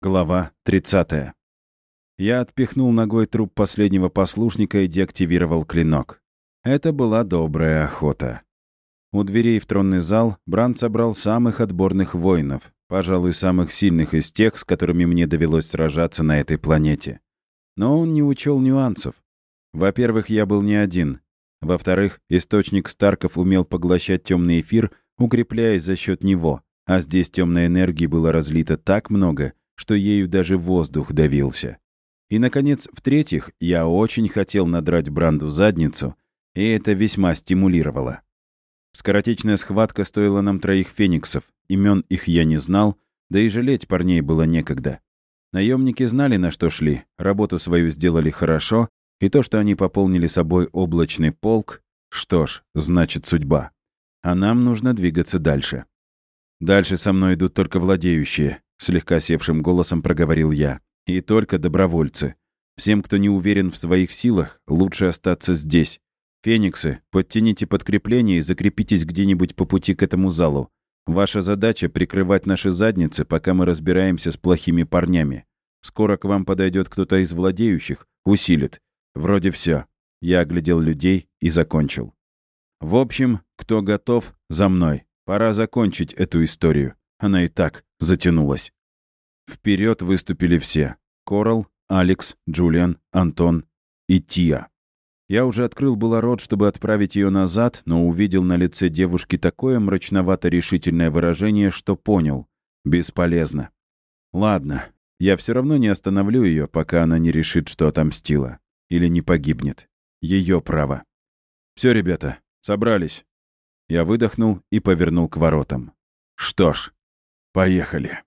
Глава 30. Я отпихнул ногой труп последнего послушника и деактивировал клинок. Это была добрая охота. У дверей в тронный зал Бранд собрал самых отборных воинов, пожалуй, самых сильных из тех, с которыми мне довелось сражаться на этой планете. Но он не учел нюансов. Во-первых, я был не один. Во-вторых, источник Старков умел поглощать темный эфир, укрепляясь за счет него, а здесь темной энергии было разлито так много, что ею даже воздух давился. И, наконец, в-третьих, я очень хотел надрать Бранду задницу, и это весьма стимулировало. Скоротечная схватка стоила нам троих фениксов, имен их я не знал, да и жалеть парней было некогда. Наемники знали, на что шли, работу свою сделали хорошо, и то, что они пополнили собой облачный полк, что ж, значит судьба. А нам нужно двигаться дальше. Дальше со мной идут только владеющие, Слегка севшим голосом проговорил я. «И только добровольцы. Всем, кто не уверен в своих силах, лучше остаться здесь. Фениксы, подтяните подкрепление и закрепитесь где-нибудь по пути к этому залу. Ваша задача — прикрывать наши задницы, пока мы разбираемся с плохими парнями. Скоро к вам подойдет кто-то из владеющих, усилит. Вроде все. Я оглядел людей и закончил. В общем, кто готов, за мной. Пора закончить эту историю. Она и так затянулась. Вперед выступили все. Корал, Алекс, Джулиан, Антон и Тия. Я уже открыл было рот, чтобы отправить ее назад, но увидел на лице девушки такое мрачновато-решительное выражение, что понял. Бесполезно. Ладно, я все равно не остановлю ее, пока она не решит, что отомстила. Или не погибнет. Ее право. Все, ребята, собрались. Я выдохнул и повернул к воротам. Что ж, Поехали.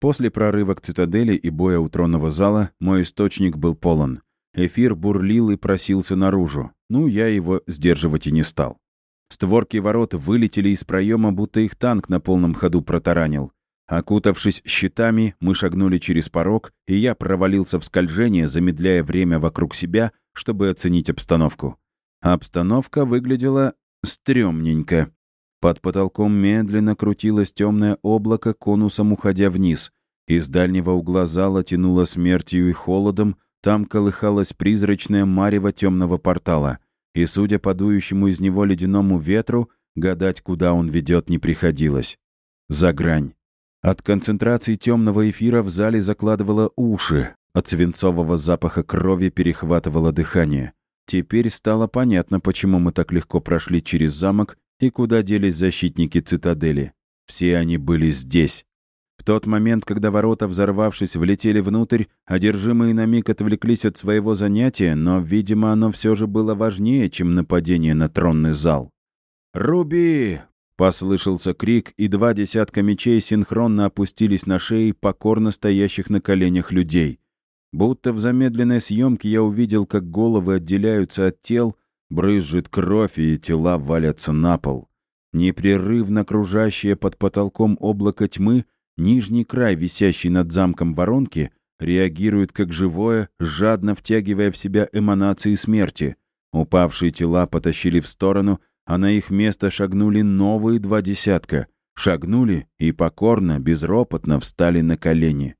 После прорыва к цитадели и боя у тронного зала мой источник был полон. Эфир бурлил и просился наружу. Ну, я его сдерживать и не стал. Створки ворот вылетели из проема, будто их танк на полном ходу протаранил. Окутавшись щитами, мы шагнули через порог, и я провалился в скольжение, замедляя время вокруг себя, чтобы оценить обстановку. Обстановка выглядела стрёмненько. Под потолком медленно крутилось темное облако, конусом уходя вниз. Из дальнего угла зала тянуло смертью и холодом, там колыхалась призрачная марево темного портала. И, судя по дующему из него ледяному ветру, гадать, куда он ведет, не приходилось. За грань. От концентрации темного эфира в зале закладывало уши, от свинцового запаха крови перехватывало дыхание. Теперь стало понятно, почему мы так легко прошли через замок и куда делись защитники цитадели? Все они были здесь. В тот момент, когда ворота, взорвавшись, влетели внутрь, одержимые на миг отвлеклись от своего занятия, но, видимо, оно все же было важнее, чем нападение на тронный зал. «Руби!» — послышался крик, и два десятка мечей синхронно опустились на шеи покорно стоящих на коленях людей. Будто в замедленной съемке я увидел, как головы отделяются от тел, Брызжет кровь, и тела валятся на пол. Непрерывно кружащее под потолком облако тьмы, нижний край, висящий над замком воронки, реагирует как живое, жадно втягивая в себя эманации смерти. Упавшие тела потащили в сторону, а на их место шагнули новые два десятка. Шагнули и покорно, безропотно встали на колени.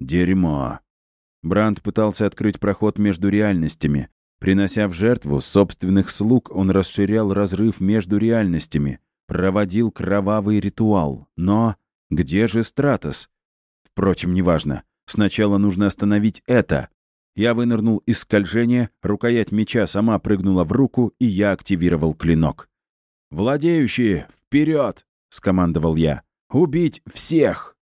Дерьмо. Бранд пытался открыть проход между реальностями, Принося в жертву собственных слуг, он расширял разрыв между реальностями, проводил кровавый ритуал. Но где же Стратос? Впрочем, неважно. Сначала нужно остановить это. Я вынырнул из скольжения, рукоять меча сама прыгнула в руку, и я активировал клинок. «Владеющие, вперед!» — скомандовал я. «Убить всех!»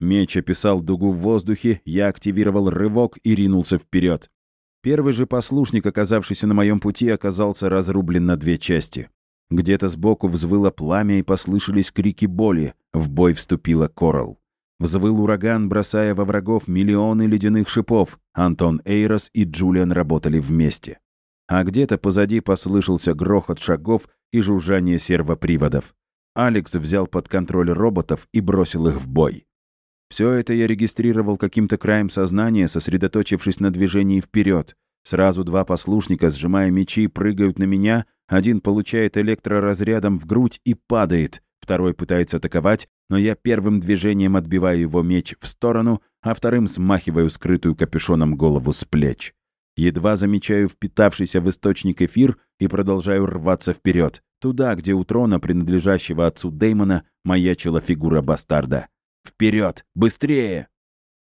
Меч описал дугу в воздухе, я активировал рывок и ринулся вперед. Первый же послушник, оказавшийся на моем пути, оказался разрублен на две части. Где-то сбоку взвыло пламя и послышались крики боли. В бой вступила Корал. Взвыл ураган, бросая во врагов миллионы ледяных шипов. Антон Эйрос и Джулиан работали вместе. А где-то позади послышался грохот шагов и жужжание сервоприводов. Алекс взял под контроль роботов и бросил их в бой. Все это я регистрировал каким-то краем сознания, сосредоточившись на движении вперед. Сразу два послушника, сжимая мечи, прыгают на меня, один получает электроразрядом в грудь и падает. второй пытается атаковать, но я первым движением отбиваю его меч в сторону, а вторым смахиваю скрытую капюшоном голову с плеч. Едва замечаю впитавшийся в источник эфир и продолжаю рваться вперед, туда, где у трона, принадлежащего отцу Деймона, маячила фигура бастарда. Вперед! Быстрее!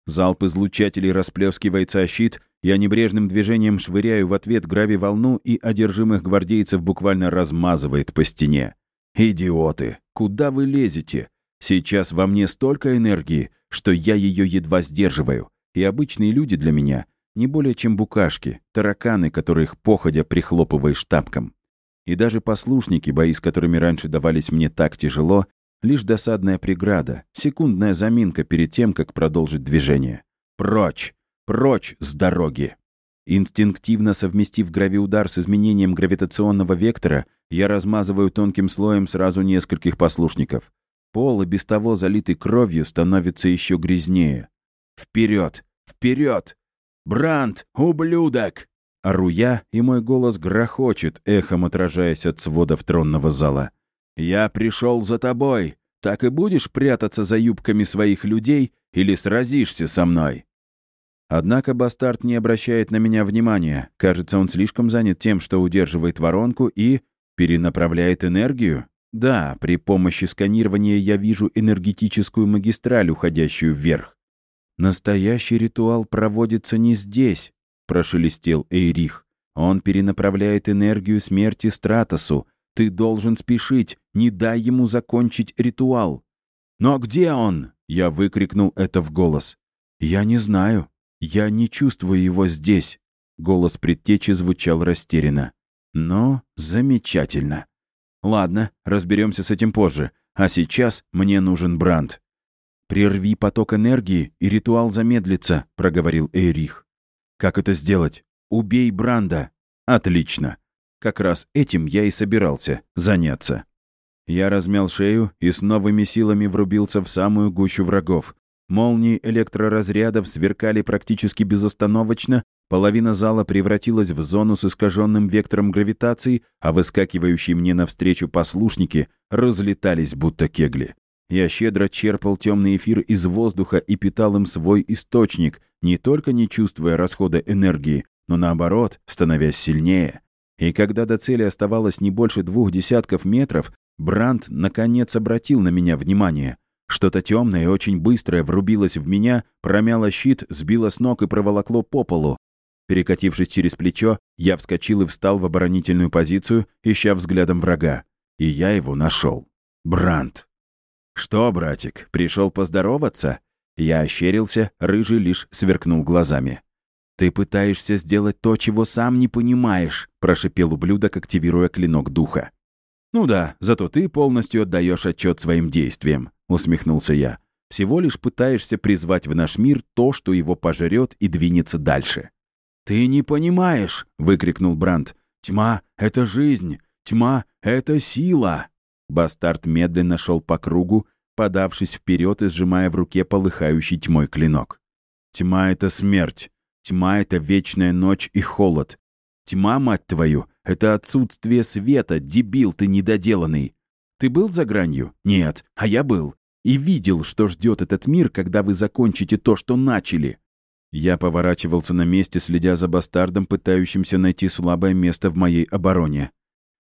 Залп излучателей расплескивается о щит, я небрежным движением швыряю в ответ грави-волну и одержимых гвардейцев буквально размазывает по стене. «Идиоты! Куда вы лезете? Сейчас во мне столько энергии, что я ее едва сдерживаю, и обычные люди для меня не более чем букашки, тараканы, которых походя прихлопываешь тапком. И даже послушники, бои с которыми раньше давались мне так тяжело, лишь досадная преграда, секундная заминка перед тем, как продолжить движение. Прочь! Прочь с дороги! Инстинктивно совместив гравиудар с изменением гравитационного вектора, я размазываю тонким слоем сразу нескольких послушников. Пол, и без того залитый кровью, становится еще грязнее. Вперед! Вперед! Бранд, ублюдок!» Ору я, и мой голос грохочет, эхом отражаясь от сводов тронного зала. «Я пришел за тобой. Так и будешь прятаться за юбками своих людей или сразишься со мной?» Однако бастард не обращает на меня внимания. Кажется, он слишком занят тем, что удерживает воронку и перенаправляет энергию. Да, при помощи сканирования я вижу энергетическую магистраль, уходящую вверх. «Настоящий ритуал проводится не здесь», — прошелестел Эйрих. «Он перенаправляет энергию смерти Стратосу. Ты должен спешить, не дай ему закончить ритуал». «Но где он?» — я выкрикнул это в голос. «Я не знаю. Я не чувствую его здесь». Голос предтечи звучал растерянно. «Но замечательно. Ладно, разберемся с этим позже. А сейчас мне нужен Бранд. «Прерви поток энергии, и ритуал замедлится», — проговорил Эйрих. «Как это сделать? Убей Бранда». «Отлично. Как раз этим я и собирался заняться». Я размял шею и с новыми силами врубился в самую гущу врагов. Молнии электроразрядов сверкали практически безостановочно, половина зала превратилась в зону с искаженным вектором гравитации, а выскакивающие мне навстречу послушники разлетались будто кегли. Я щедро черпал темный эфир из воздуха и питал им свой источник, не только не чувствуя расхода энергии, но наоборот, становясь сильнее. И когда до цели оставалось не больше двух десятков метров, Бранд наконец обратил на меня внимание. Что-то темное и очень быстрое врубилось в меня, промяло щит, сбило с ног и проволокло по полу. Перекатившись через плечо, я вскочил и встал в оборонительную позицию, ища взглядом врага. И я его нашел. Бранд. «Что, братик, пришел поздороваться?» Я ощерился, рыжий лишь сверкнул глазами. «Ты пытаешься сделать то, чего сам не понимаешь», — прошипел ублюдок, активируя клинок духа. «Ну да, зато ты полностью отдаешь отчет своим действиям», — усмехнулся я. «Всего лишь пытаешься призвать в наш мир то, что его пожрет и двинется дальше». «Ты не понимаешь!» — выкрикнул Бранд. «Тьма — это жизнь! Тьма — это сила!» Бастард медленно шел по кругу, подавшись вперед и сжимая в руке полыхающий тьмой клинок. «Тьма — это смерть. Тьма — это вечная ночь и холод. Тьма, мать твою, это отсутствие света, дебил ты недоделанный. Ты был за гранью? Нет, а я был. И видел, что ждет этот мир, когда вы закончите то, что начали». Я поворачивался на месте, следя за бастардом, пытающимся найти слабое место в моей обороне.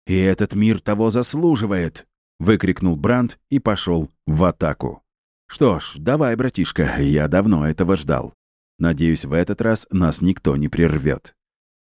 «И этот мир того заслуживает!» выкрикнул Бранд и пошел в атаку. Что ж, давай, братишка, я давно этого ждал. Надеюсь, в этот раз нас никто не прервет.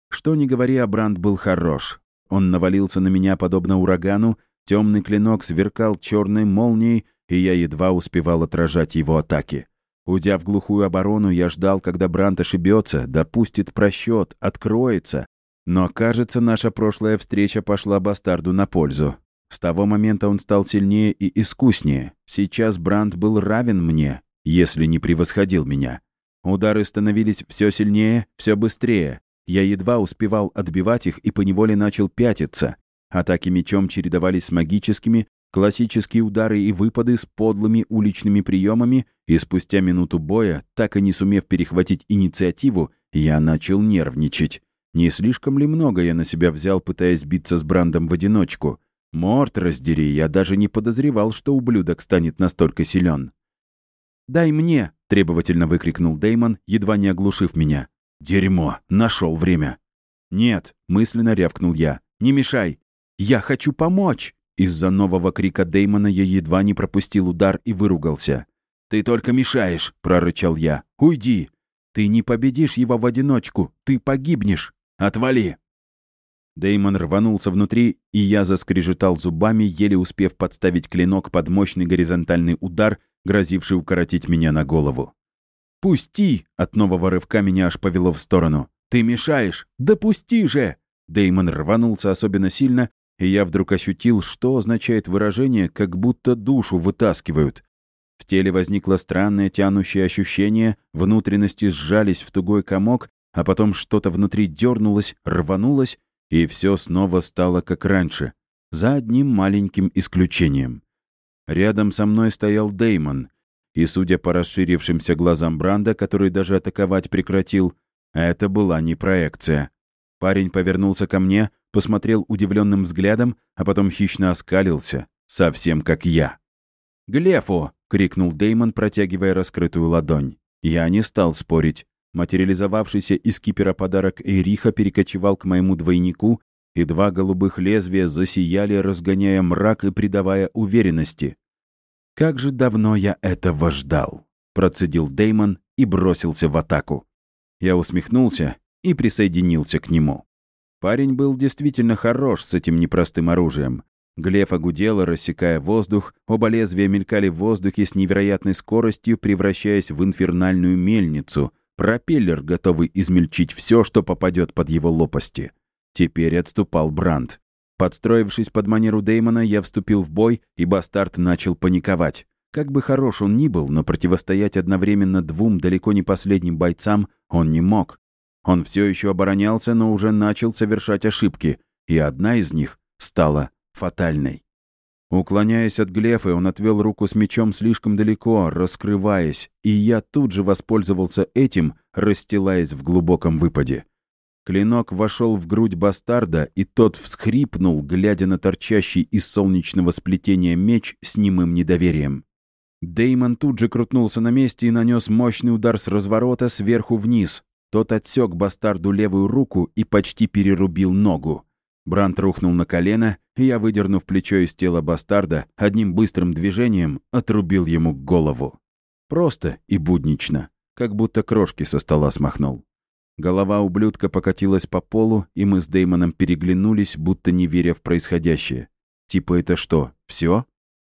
Что ни говори, а Бранд был хорош. Он навалился на меня подобно урагану, темный клинок сверкал черной молнией, и я едва успевал отражать его атаки. Уйдя в глухую оборону, я ждал, когда Бранд ошибется, допустит просчет, откроется. Но, кажется, наша прошлая встреча пошла бастарду на пользу. С того момента он стал сильнее и искуснее. Сейчас Бранд был равен мне, если не превосходил меня. Удары становились все сильнее, все быстрее. Я едва успевал отбивать их и поневоле начал пятиться. Атаки мечом чередовались с магическими, классические удары и выпады с подлыми уличными приемами, и спустя минуту боя, так и не сумев перехватить инициативу, я начал нервничать. Не слишком ли много я на себя взял, пытаясь биться с Брандом в одиночку? Морт раздери, я даже не подозревал, что ублюдок станет настолько силен. «Дай мне!» — требовательно выкрикнул Деймон, едва не оглушив меня. «Дерьмо! Нашел время!» «Нет!» — мысленно рявкнул я. «Не мешай! Я хочу помочь!» Из-за нового крика Деймона я едва не пропустил удар и выругался. «Ты только мешаешь!» — прорычал я. «Уйди! Ты не победишь его в одиночку! Ты погибнешь! Отвали!» Деймон рванулся внутри, и я заскрежетал зубами, еле успев подставить клинок под мощный горизонтальный удар, грозивший укоротить меня на голову. «Пусти!» — от нового рывка меня аж повело в сторону. «Ты мешаешь! Да пусти же!» Деймон рванулся особенно сильно, и я вдруг ощутил, что означает выражение «как будто душу вытаскивают». В теле возникло странное тянущее ощущение, внутренности сжались в тугой комок, а потом что-то внутри дернулось, рванулось, и все снова стало как раньше, за одним маленьким исключением. Рядом со мной стоял Деймон, и, судя по расширившимся глазам Бранда, который даже атаковать прекратил, это была не проекция. Парень повернулся ко мне, посмотрел удивленным взглядом, а потом хищно оскалился, совсем как я. «Глефу!» — крикнул Деймон, протягивая раскрытую ладонь. Я не стал спорить. Материализовавшийся из кипера подарок Эриха перекочевал к моему двойнику, и два голубых лезвия засияли, разгоняя мрак и придавая уверенности. «Как же давно я этого ждал!» — процедил Деймон и бросился в атаку. Я усмехнулся и присоединился к нему. Парень был действительно хорош с этим непростым оружием. Глефа гудела, рассекая воздух, оба лезвия мелькали в воздухе с невероятной скоростью, превращаясь в инфернальную мельницу — Пропеллер, готовый измельчить все, что попадет под его лопасти. Теперь отступал Бранд. Подстроившись под манеру Деймона, я вступил в бой, и бастард начал паниковать. Как бы хорош он ни был, но противостоять одновременно двум далеко не последним бойцам он не мог. Он все еще оборонялся, но уже начал совершать ошибки, и одна из них стала фатальной. Уклоняясь от Глефы, он отвел руку с мечом слишком далеко, раскрываясь, и я тут же воспользовался этим, расстилаясь в глубоком выпаде. Клинок вошел в грудь бастарда, и тот всхрипнул, глядя на торчащий из солнечного сплетения меч с немым недоверием. Деймон тут же крутнулся на месте и нанес мощный удар с разворота сверху вниз. Тот отсек бастарду левую руку и почти перерубил ногу. Брант рухнул на колено, и я, выдернув плечо из тела бастарда, одним быстрым движением отрубил ему голову. Просто и буднично, как будто крошки со стола смахнул. Голова ублюдка покатилась по полу, и мы с Деймоном переглянулись, будто не веря в происходящее. Типа это что, все?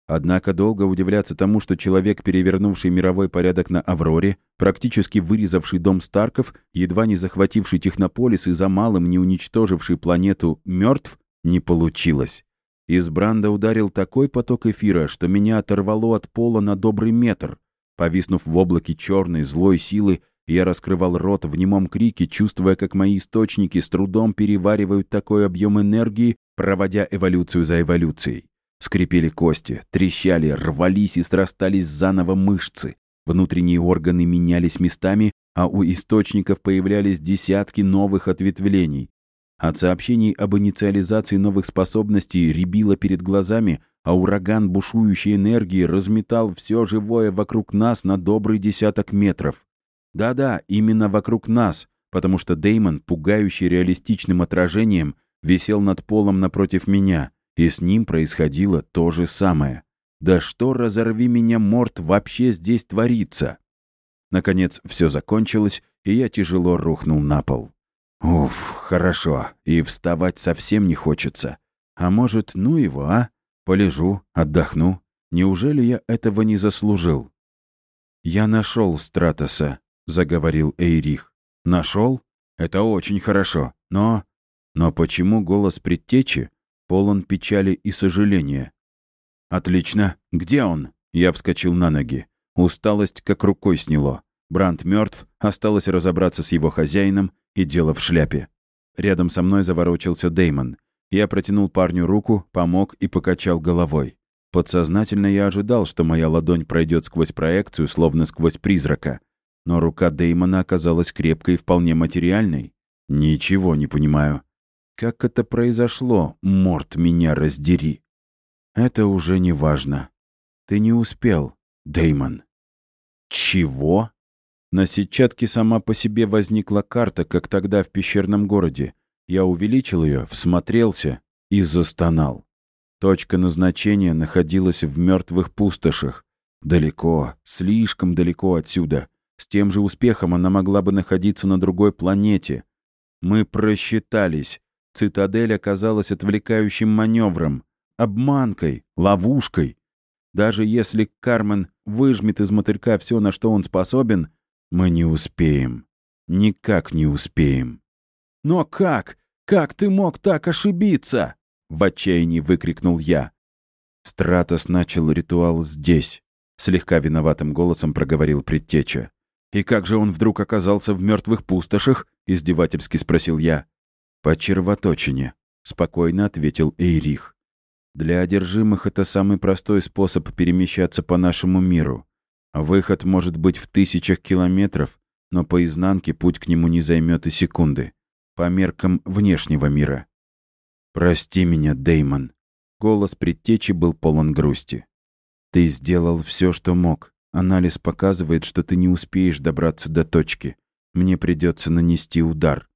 Однако долго удивляться тому, что человек, перевернувший мировой порядок на Авроре, практически вырезавший дом Старков, едва не захвативший Технополис и за малым не уничтоживший планету, мертв, не получилось. Из Бранда ударил такой поток эфира, что меня оторвало от пола на добрый метр. Повиснув в облаке черной злой силы, я раскрывал рот в немом крике, чувствуя, как мои источники с трудом переваривают такой объем энергии, проводя эволюцию за эволюцией. Скрипели кости, трещали, рвались и срастались заново мышцы. Внутренние органы менялись местами, а у источников появлялись десятки новых ответвлений. От сообщений об инициализации новых способностей рябило перед глазами, а ураган бушующей энергии разметал все живое вокруг нас на добрый десяток метров. Да-да, именно вокруг нас, потому что Деймон, пугающий реалистичным отражением, висел над полом напротив меня — и с ним происходило то же самое. Да что, разорви меня, морт, вообще здесь творится? Наконец, все закончилось, и я тяжело рухнул на пол. Уф, хорошо, и вставать совсем не хочется. А может, ну его, а? Полежу, отдохну. Неужели я этого не заслужил? «Я нашел Стратоса», — заговорил Эйрих. «Нашел? Это очень хорошо. Но... Но почему голос предтечи полон печали и сожаления. «Отлично. Где он?» Я вскочил на ноги. Усталость как рукой сняло. Бранд мертв, осталось разобраться с его хозяином и дело в шляпе. Рядом со мной заворочился Деймон. Я протянул парню руку, помог и покачал головой. Подсознательно я ожидал, что моя ладонь пройдет сквозь проекцию, словно сквозь призрака. Но рука Деймона оказалась крепкой и вполне материальной. Ничего не понимаю. Как это произошло, морт меня раздери? Это уже не важно. Ты не успел, Деймон. Чего? На сетчатке сама по себе возникла карта, как тогда в пещерном городе. Я увеличил ее, всмотрелся и застонал. Точка назначения находилась в мертвых пустошах. Далеко, слишком далеко отсюда. Тем же успехом она могла бы находиться на другой планете. Мы просчитались. Цитадель оказалась отвлекающим маневром, обманкой, ловушкой. Даже если Кармен выжмет из мотылька все, на что он способен, мы не успеем. Никак не успеем. «Но как? Как ты мог так ошибиться?» В отчаянии выкрикнул я. Стратос начал ритуал здесь. Слегка виноватым голосом проговорил предтеча. «И как же он вдруг оказался в мертвых пустошах?» — издевательски спросил я. «По червоточине», — спокойно ответил Эйрих. «Для одержимых это самый простой способ перемещаться по нашему миру. Выход может быть в тысячах километров, но по изнанке путь к нему не займет и секунды. По меркам внешнего мира. «Прости меня, Деймон». Голос предтечи был полон грусти. «Ты сделал все, что мог. Анализ показывает, что ты не успеешь добраться до точки. Мне придется нанести удар».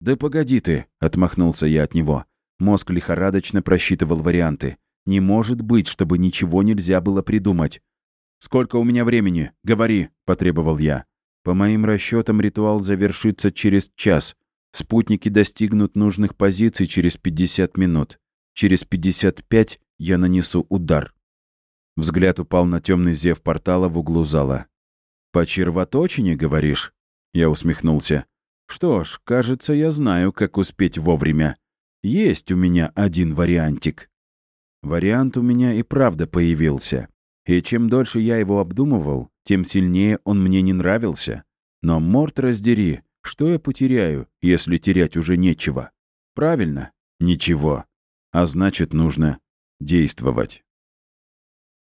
«Да погоди ты!» — отмахнулся я от него. Мозг лихорадочно просчитывал варианты. «Не может быть, чтобы ничего нельзя было придумать». «Сколько у меня времени? Говори!» — потребовал я. «По моим расчетам, ритуал завершится через час. Спутники достигнут нужных позиций через 50 минут. Через 55 я нанесу удар. Взгляд упал на темный зев портала в углу зала. «По червоточине, говоришь?» Я усмехнулся. «Что ж, кажется, я знаю, как успеть вовремя. Есть у меня один вариантик». Вариант у меня и правда появился. И чем дольше я его обдумывал, тем сильнее он мне не нравился. Но, морт раздери, что я потеряю, если терять уже нечего? Правильно, ничего. А значит, нужно действовать.